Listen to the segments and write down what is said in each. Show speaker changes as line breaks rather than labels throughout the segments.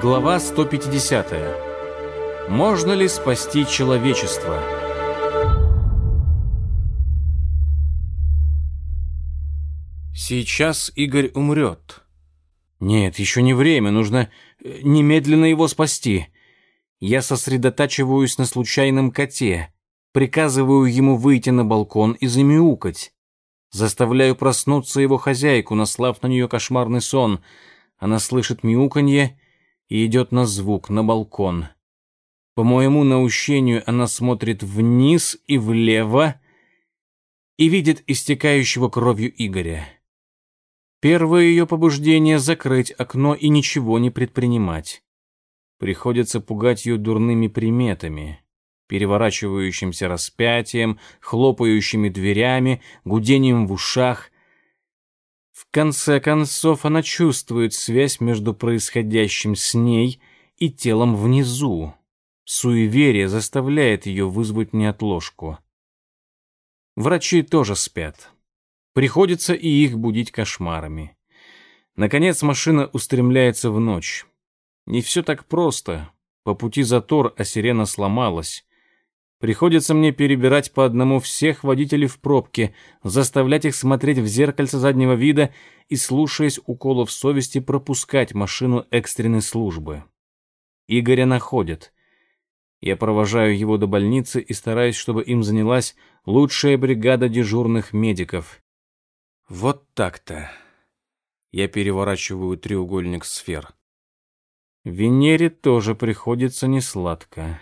Глава 150. Можно ли спасти человечество? Сейчас Игорь умрет. Нет, еще не время, нужно э, немедленно его спасти. Я сосредотачиваюсь на случайном коте, приказываю ему выйти на балкон и замяукать. Заставляю проснуться его хозяйку, наслав на нее кошмарный сон. Она слышит мяуканье и идет на звук, на балкон. По моему наущению она смотрит вниз и влево и видит истекающего кровью Игоря. Первое ее побуждение — закрыть окно и ничего не предпринимать. Приходится пугать ее дурными приметами, переворачивающимся распятием, хлопающими дверями, гудением в ушах — в конце концов, она чувствует связь между происходящим с ней и телом внизу. Суеверие заставляет ее вызвать неотложку. Врачи тоже спят. Приходится и их будить кошмарами. Наконец машина устремляется в ночь. Не все так просто. По пути затор, а сирена сломалась. Приходится мне перебирать по одному всех водителей в пробке, заставлять их смотреть в зеркальце заднего вида и, слушаясь уколов совести, пропускать машину экстренной службы. Игоря находят. Я провожаю его до больницы и стараюсь, чтобы им занялась лучшая бригада дежурных медиков. Вот так-то. Я переворачиваю треугольник сфер. Венере тоже приходится несладко.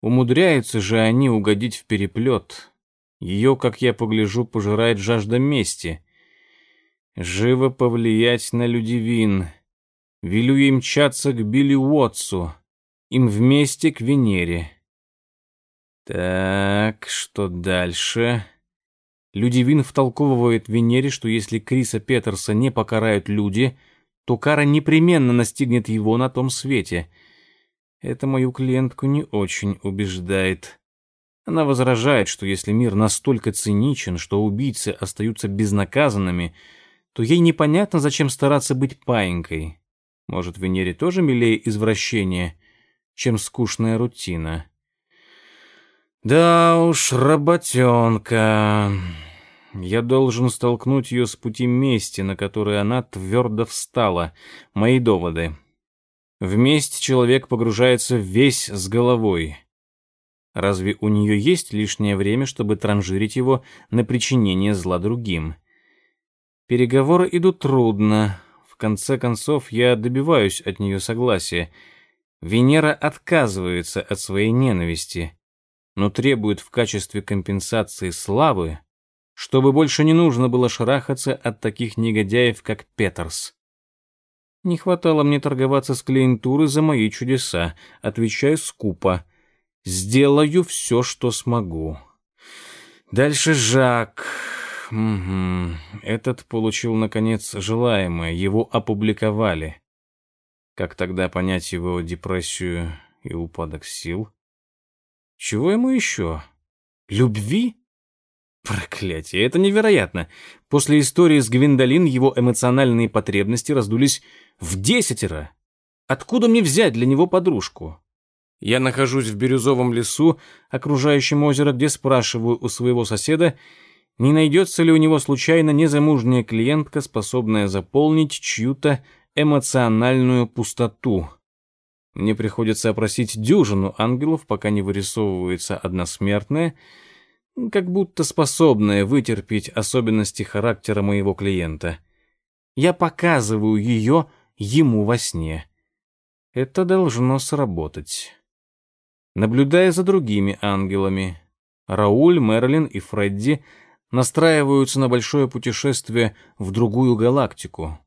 Умудряются же они угодить в переплет. Ее, как я погляжу, пожирает жажда мести. Живо повлиять на Людивин. Велю ей мчаться к Билли Уотсу. Им вместе к Венере. Так, что дальше? Людивин втолковывает Венере, что если Криса Петерса не покарают люди, то кара непременно настигнет его на том свете — это мою клиентку не очень убеждает. Она возражает, что если мир настолько циничен, что убийцы остаются безнаказанными, то ей непонятно, зачем стараться быть паинькой. Может, Венере тоже милее извращение, чем скучная рутина. Да уж, работенка. Я должен столкнуть ее с пути мести, на который она твердо встала. Мои доводы. Вместе человек погружается весь с головой. Разве у нее есть лишнее время, чтобы транжирить его на причинение зла другим? Переговоры идут трудно. В конце концов, я добиваюсь от нее согласия. Венера отказывается от своей ненависти, но требует в качестве компенсации славы, чтобы больше не нужно было шарахаться от таких негодяев, как Петерс. Не хватало мне торговаться с клиентурой за мои чудеса. Отвечаю скупо. Сделаю все, что смогу. Дальше Жак. Угу. Этот получил, наконец, желаемое. Его опубликовали. Как тогда понять его депрессию и упадок сил? Чего ему еще? Любви? Проклятие, это невероятно. После истории с Гвиндолин его эмоциональные потребности раздулись в десятеро. Откуда мне взять для него подружку? Я нахожусь в бирюзовом лесу, окружающем озеро, где спрашиваю у своего соседа, не найдется ли у него случайно незамужняя клиентка, способная заполнить чью-то эмоциональную пустоту. Мне приходится опросить дюжину ангелов, пока не вырисовывается одна смертная, как будто способная вытерпеть особенности характера моего клиента. Я показываю ее ему во сне. Это должно сработать. Наблюдая за другими ангелами, Рауль, Мерлин и Фредди настраиваются на большое путешествие в другую галактику.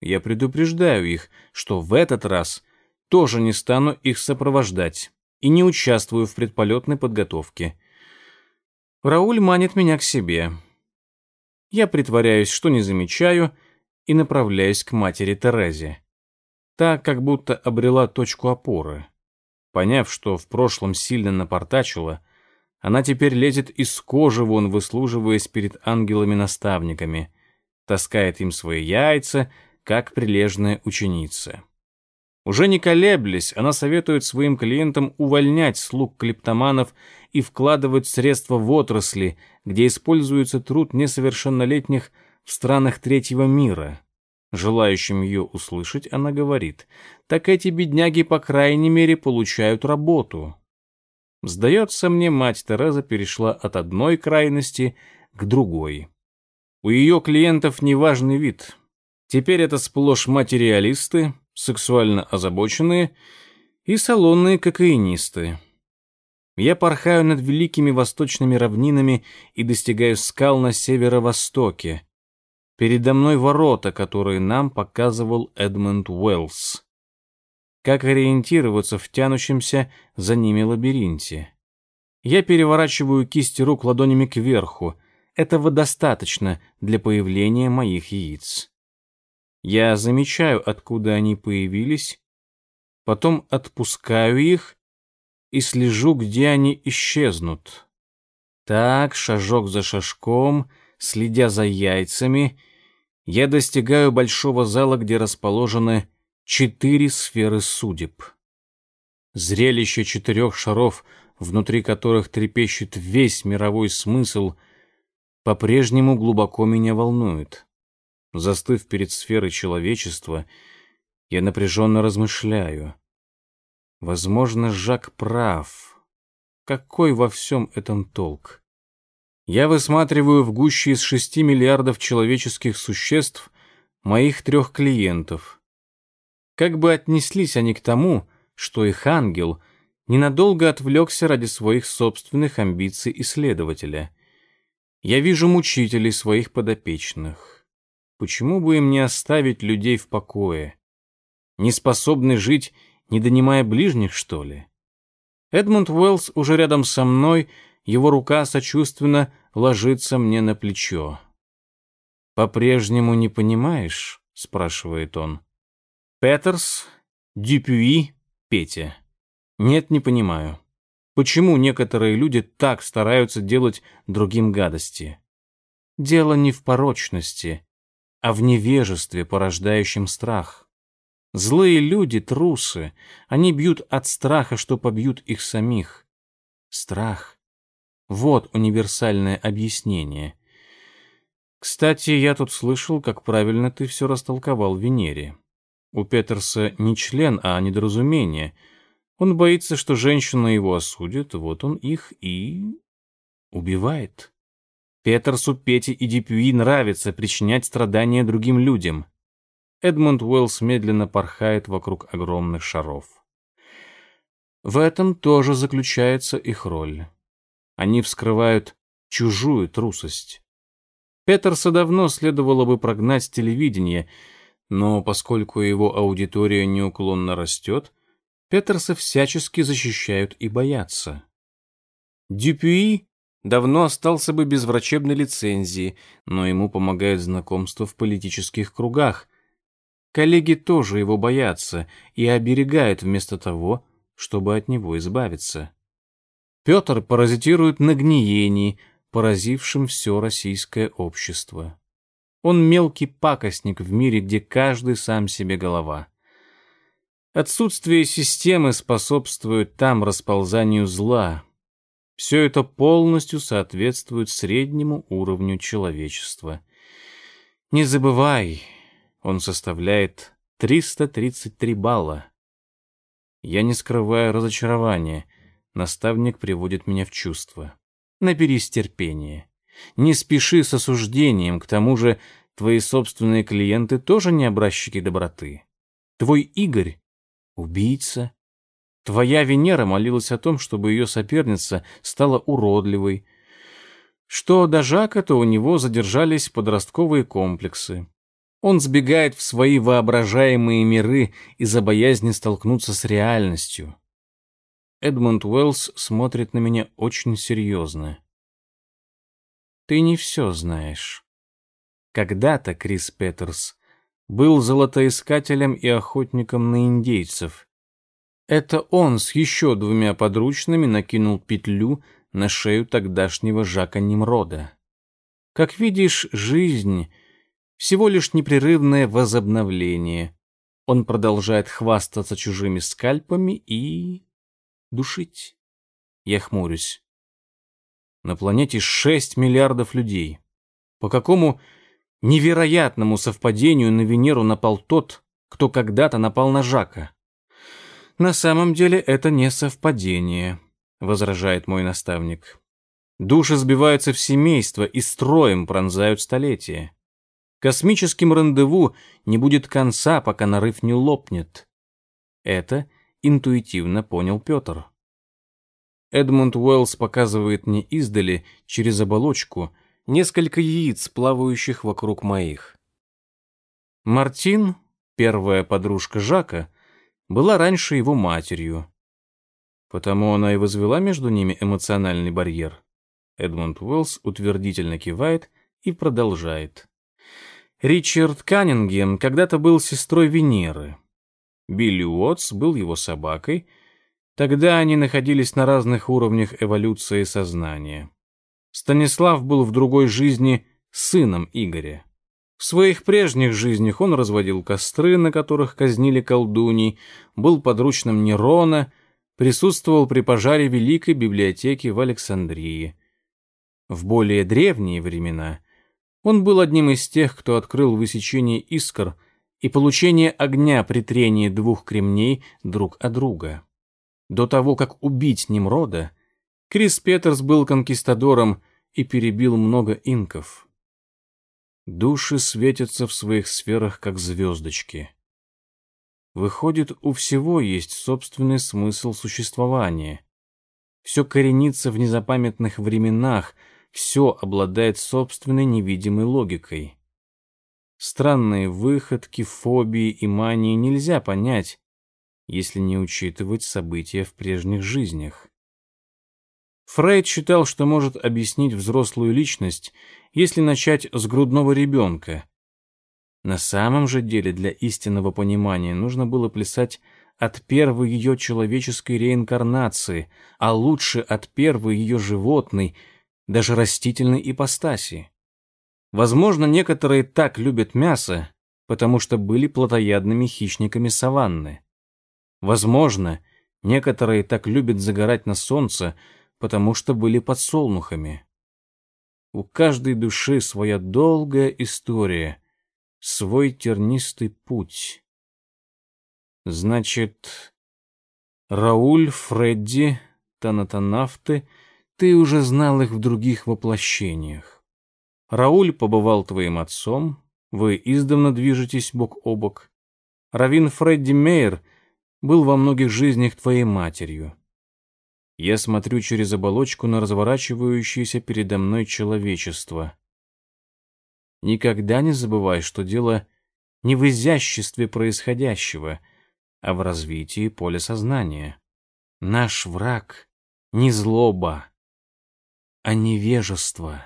Я предупреждаю их, что в этот раз тоже не стану их сопровождать и не участвую в предполетной подготовке. Рауль манит меня к себе. Я притворяюсь, что не замечаю, и направляюсь к матери Терезе. Та как будто обрела точку опоры. Поняв, что в прошлом сильно напортачила, она теперь лезет из кожи вон, выслуживаясь перед ангелами-наставниками. таскает им свои яйца, как прилежная ученица. Уже не колеблясь, она советует своим клиентам увольнять слуг клептоманов и вкладывать средства в отрасли, где используется труд несовершеннолетних в странах третьего мира. Желающим ее услышать, она говорит, так эти бедняги, по крайней мере, получают работу. Сдается мне, мать Тереза перешла от одной крайности к другой. У ее клиентов неважный вид. Теперь это сплошь материалисты, сексуально озабоченные и салонные кокаинисты. Я порхаю над великими восточными равнинами и достигаю скал на северо-востоке. Передо мной ворота, которые нам показывал Эдмунд Уэллс. Как ориентироваться в тянущемся за ними лабиринте? Я переворачиваю кисти рук ладонями кверху. Этого достаточно для появления моих яиц. Я замечаю, откуда они появились, потом отпускаю их и слежу, где они исчезнут. Так, шажок за шажком, следя за яйцами, я достигаю большого зала, где расположены четыре сферы судеб. Зрелище четырех шаров, внутри которых трепещет весь мировой смысл, по-прежнему глубоко меня волнует. Застыв перед сферой человечества, я напряженно размышляю. Возможно, Жак прав. Какой во всем этом толк? Я высматриваю в гуще из шести миллиардов человеческих существ моих трех клиентов. Как бы отнеслись они к тому, что их ангел ненадолго отвлекся ради своих собственных амбиций исследователя. Я вижу мучителей своих подопечных. Почему бы им не оставить людей в покое? Не способны жить не донимая ближних, что ли? Эдмунд Уэллс уже рядом со мной, его рука сочувственно ложится мне на плечо. «По-прежнему не понимаешь?» — спрашивает он. «Петерс, Дюпюи, Петя. Нет, не понимаю. Почему некоторые люди так стараются делать другим гадости? Дело не в порочности, а в невежестве, порождающем страх. Злые люди — трусы. Они бьют от страха, что побьют их самих. Страх. Вот универсальное объяснение. Кстати, я тут слышал, как правильно ты все растолковал Венере. У Петерса не член, а недоразумение. Он боится, что женщина его осудит, вот он их и... убивает. Петерсу, Пете и Дипюи нравится причинять страдания другим людям. Эдмунд Уэллс медленно порхает вокруг огромных шаров. В этом тоже заключается их роль. Они вскрывают чужую трусость. Петерса давно следовало бы прогнать с телевидения, но поскольку его аудитория неуклонно растет, Петерса всячески защищают и боятся. Дюпюи давно остался бы без врачебной лицензии, но ему помогает знакомство в политических кругах, Коллеги тоже его боятся и оберегают вместо того, чтобы от него избавиться. Петр паразитирует на гниении, поразившем все российское общество. Он мелкий пакостник в мире, где каждый сам себе голова. Отсутствие системы способствует там расползанию зла. Все это полностью соответствует среднему уровню человечества. Не забывай, он составляет 333 балла. Я не скрываю разочарования. Наставник приводит меня в чувство. Наберись терпения. Не спеши с осуждением, к тому же твои собственные клиенты тоже не образчики доброты. Твой Игорь — убийца. Твоя Венера молилась о том, чтобы ее соперница стала уродливой. Что до Жака, то у него задержались подростковые комплексы. Он сбегает в свои воображаемые миры из-за боязни столкнуться с реальностью. Эдмунд Уэллс смотрит на меня очень серьезно. Ты не все знаешь. Когда-то Крис Петерс был золотоискателем и охотником на индейцев. Это он с еще двумя подручными накинул петлю на шею тогдашнего Жака Немрода. Как видишь, жизнь Всего лишь непрерывное возобновление. Он продолжает хвастаться чужими скальпами и... душить. Я хмурюсь. На планете 6 миллиардов людей. По какому невероятному совпадению на Венеру напал тот, кто когда-то напал на Жака? На самом деле это не совпадение, возражает мой наставник. Души сбиваются в семейство и строем пронзают столетия. Космическим рандеву не будет конца, пока нарыв не лопнет. Это интуитивно понял Петр. Эдмунд Уэллс показывает мне издали, через оболочку, несколько яиц, плавающих вокруг моих. Мартин, первая подружка Жака, была раньше его матерью. Потому она и возвела между ними эмоциональный барьер. Эдмунд Уэллс утвердительно кивает и продолжает. Ричард Каннингем когда-то был сестрой Венеры. Билли Уотс был его собакой — Тогда они находились на разных уровнях эволюции сознания. Станислав был в другой жизни сыном Игоря. В своих прежних жизнях он разводил костры, на которых казнили колдуней, был подручным Нерона, присутствовал при пожаре Великой библиотеки в Александрии. В более древние времена он был одним из тех, кто открыл высечение искр и получение огня при трении двух кремней друг от друга. До того, как убить Немрода, Крис Петерс был конкистадором и перебил много инков. Души светятся в своих сферах, как звездочки. Выходит, у всего есть собственный смысл существования. Все коренится в незапамятных временах, все обладает собственной невидимой логикой. Странные выходки, фобии и мании нельзя понять, если не учитывать события в прежних жизнях. Фрейд считал, что может объяснить взрослую личность, если начать с грудного ребенка. На самом же деле для истинного понимания нужно было плясать от первой ее человеческой реинкарнации, а лучше от первой ее животной, даже растительной ипостаси. Возможно, некоторые так любят мясо, потому что были плотоядными хищниками саванны. Возможно, некоторые так любят загорать на солнце, потому что были подсолнухами. У каждой души своя долгая история, свой тернистый путь. Значит, Рауль, Фредди, Танатанафты, ты уже знал их в других воплощениях. Рауль побывал твоим отцом, вы издавна движетесь бок о бок. Равин Фредди Мейер — был во многих жизнях твоей матерью. Я смотрю через оболочку на разворачивающееся передо мной человечество. Никогда не забывай, что дело не в изяществе происходящего, а в развитии поля сознания. Наш враг — не злоба, а невежество.